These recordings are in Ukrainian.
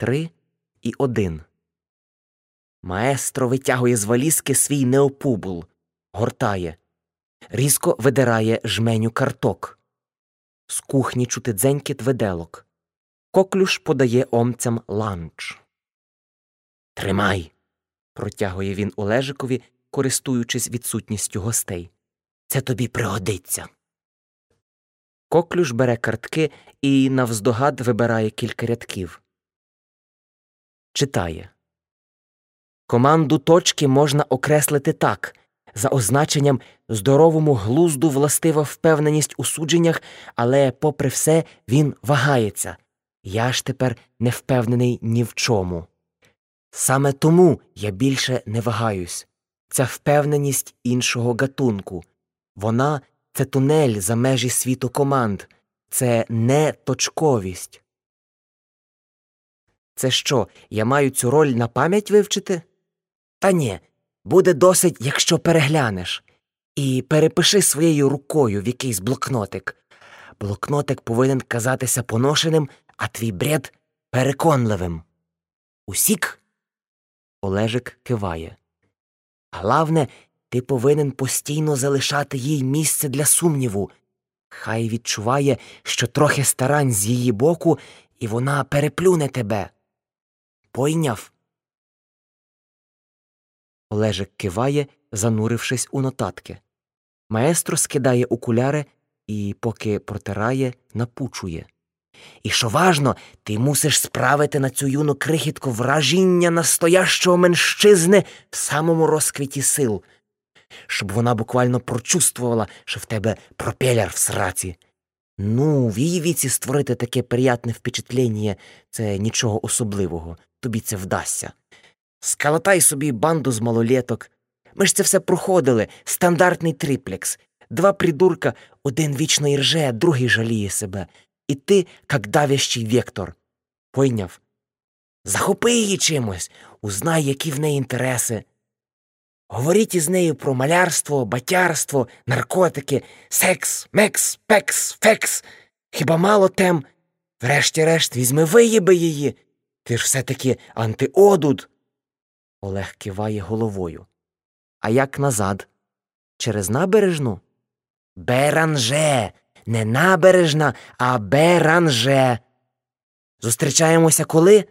три і один. Маестро витягує з валізки свій неопубул, гортає, різко видирає жменю карток. З кухні чути дзенькіт виделок. Коклюш подає омцям ланч. Тримай. протягує він Олежикові, користуючись відсутністю гостей. Це тобі пригодиться. Коклюш бере картки і навздогад вибирає кілька рядків. Читає. Команду точки можна окреслити так за означенням здоровому глузду властива впевненість у судженнях, але, попри все, він вагається. Я ж тепер не впевнений ні в чому. Саме тому я більше не вагаюсь. Ця впевненість іншого гатунку. Вона це тунель за межі світу команд, це не точковість. Це що, я маю цю роль на пам'ять вивчити? Та ні, буде досить, якщо переглянеш. І перепиши своєю рукою в якийсь блокнотик. Блокнотик повинен казатися поношеним, а твій бред переконливим. Усік? Олежик киває. Главне, ти повинен постійно залишати їй місце для сумніву. Хай відчуває, що трохи старань з її боку, і вона переплюне тебе. Пойняв? Олежик киває, занурившись у нотатки. Маестро скидає окуляри і, поки протирає, напучує. І що важно, ти мусиш справити на цю юну крихітку вражіння настоящого менщизни в самому розквіті сил, щоб вона буквально прочувствувала, що в тебе пропелер в сраці. Ну, в її віці створити таке приятне впечатлення – це нічого особливого, тобі це вдасться. Скалатай собі банду з малолеток. Ми ж це все проходили, стандартний триплекс. Два придурка, один вічно ірже, другий жаліє себе. І ти, як давящий вектор. Пойняв? Захопи її чимось, узнай, які в неї інтереси. Говоріть із нею про малярство, батярство, наркотики, секс, мекс, пекс, фекс. Хіба мало тем? Врешті-решт, візьми виїби її. Ти ж все таки антиодуд. Олег киває головою. А як назад? Через набережну? Беранже. Не набережна, а беранже. Зустрічаємося коли?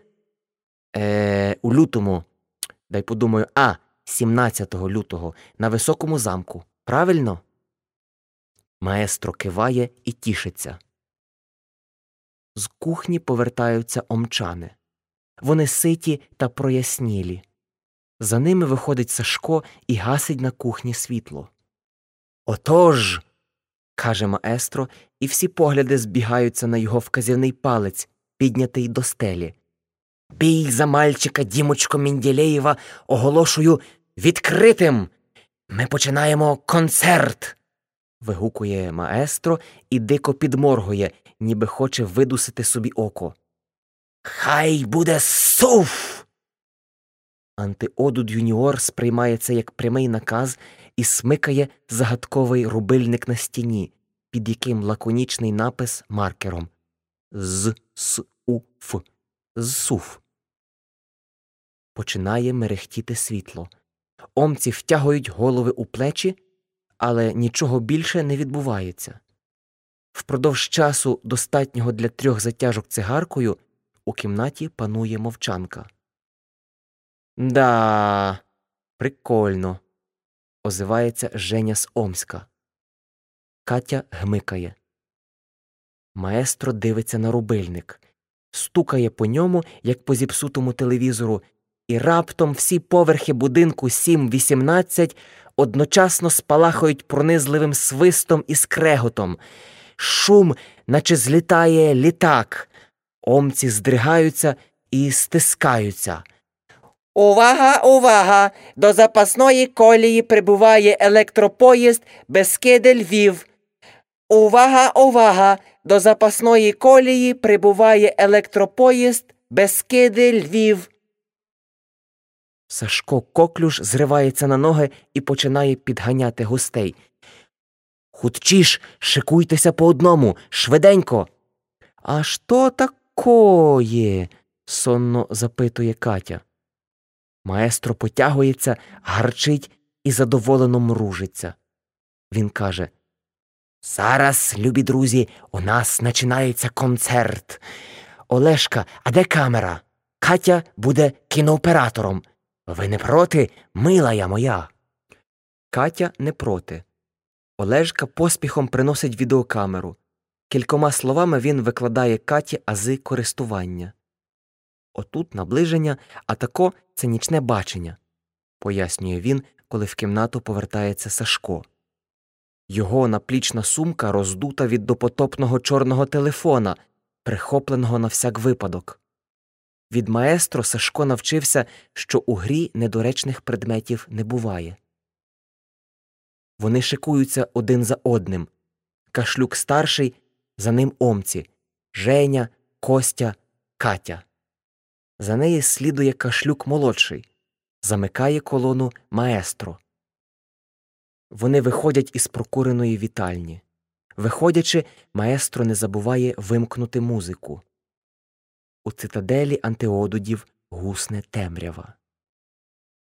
Е, У лютому. Дай подумаю, а, 17 лютого, на високому замку. Правильно? Маестро киває і тішиться. З кухні повертаються омчани. Вони ситі та прояснілі. За ними виходить Сашко і гасить на кухні світло. Отож. каже маестро, і всі погляди збігаються на його вказівний палець, піднятий до стелі. Бій за мальчика Дімочко Мінділеєва оголошую відкритим. Ми починаємо концерт. вигукує маестро і дико підморгує, ніби хоче видусити собі око. Хай буде суф. Антиодуд Юніор сприймає це як прямий наказ і смикає загадковий рубильник на стіні, під яким лаконічний напис маркером з с у ф зсуф. Починає мерехтіти світло. Омці втягують голови у плечі, але нічого більше не відбувається. Впродовж часу, достатнього для трьох затяжок цигаркою, у кімнаті панує мовчанка. Да, прикольно, озивається Женя з Омська. Катя гмикає. Маестро дивиться на рубильник, стукає по ньому, як по зіпсутому телевізору, і раптом всі поверхи будинку 7-18 одночасно спалахають пронизливим свистом і скреготом. Шум, наче злітає літак. Омці здригаються і стискаються. Увага, увага! До запасної колії прибуває електропоїзд Бескиди Львів. Увага, увага! До запасної колії прибуває електропоїзд Бескиди Львів. Сашко коклюш зривається на ноги і починає підганяти гостей. Хутчіш, шикуйтеся по одному, швиденько. А що такое? сонно запитує Катя. Маестро потягується, гарчить і задоволено мружиться. Він каже Зараз, любі друзі, у нас починається концерт. Олешка, а де камера? Катя буде кінооператором. Ви не проти, милая моя. Катя не проти. Олежка поспіхом приносить відеокамеру. Кількома словами він викладає Каті ази користування. Отут наближення, а тако це нічне бачення, пояснює він, коли в кімнату повертається Сашко. Його наплічна сумка роздута від допотопного чорного телефона, прихопленого на всяк випадок. Від маестро Сашко навчився, що у грі недоречних предметів не буває. Вони шикуються один за одним. Кашлюк старший, за ним омці Женя, Костя, Катя. За неї слідує кашлюк молодший, замикає колону маестро. Вони виходять із прокуреної вітальні. Виходячи, маестро не забуває вимкнути музику. У цитаделі антиодудів гусне темрява.